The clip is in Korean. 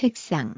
책상.